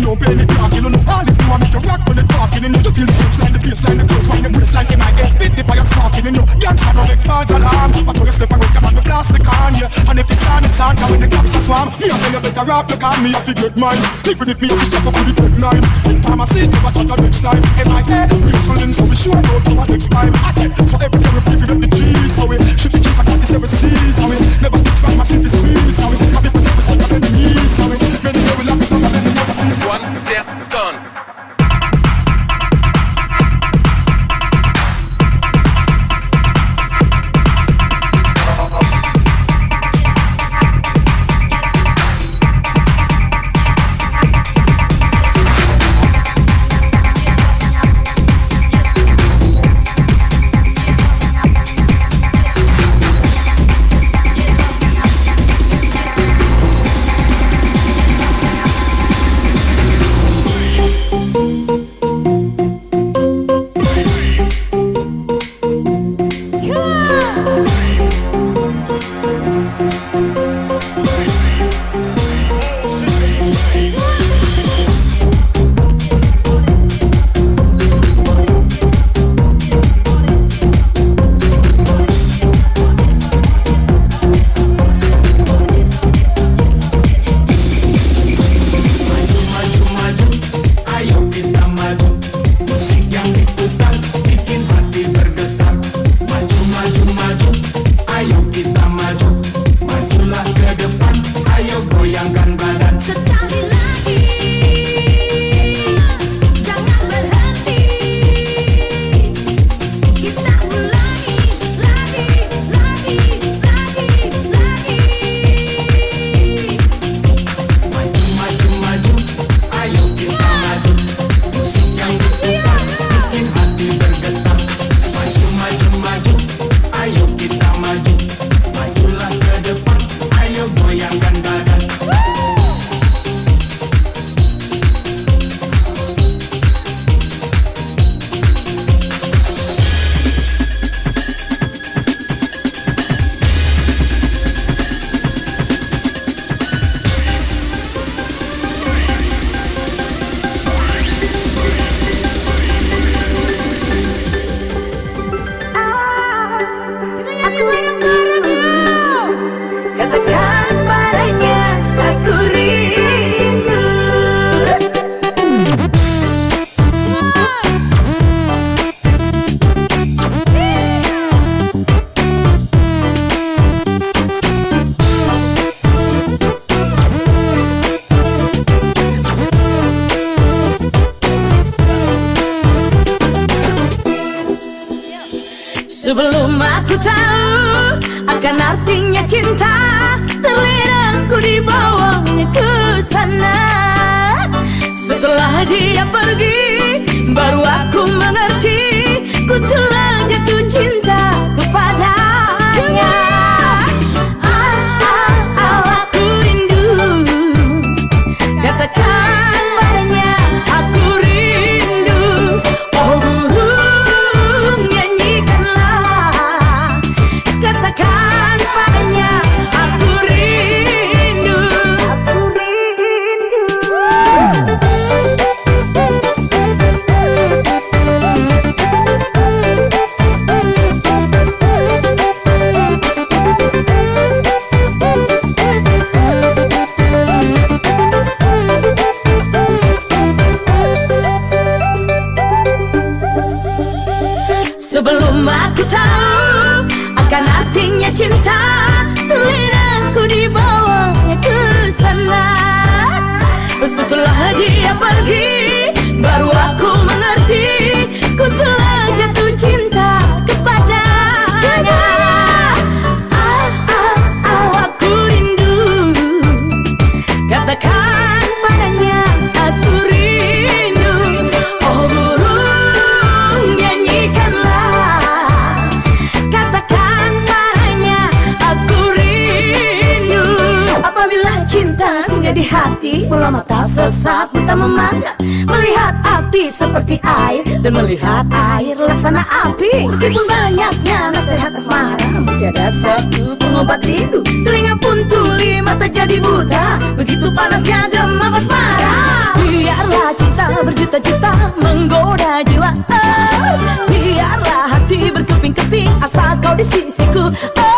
when it talking, you know all it do I make you rock when it talking, and you feel the punchline, the bassline, the close line, the waistline, in my head, spit the fire sparking, and you gangsta no make false alarm. But you step away, come on, we blast the can, yeah. And if it's on, it's on, when the cops are swarm, me I tell you better off the can, me I feel good mind. Even if me to step up with the good nine, in pharmacy, never touch a next time. In my head, whistling, so we sure go to our next time. I tell, so every day we for the G's, so we should be kids like this ever sees, so we never fix from machine for squeeze, death Sebelum aku tahu akan artinya cinta Terlena ku dibawanya ke sana. Setelah dia pergi dia pergi baru aku mengerti Ku telah jatuh cinta kepadanya. Ah, ah, ah, aku rindu Katakan padanya Bola mata sesat buta memandang Melihat api seperti air Dan melihat air laksana api. Meskipun banyaknya nasihat asmara Menjadi satu pengobat rindu. Telinga pun tuli mata jadi buta. Begitu panasnya demam asmara. Biarlah cinta berjuta-juta menggoda jiwa. Oh, Biarlah hati berkeping-keping asal kau di sisiku. Oh,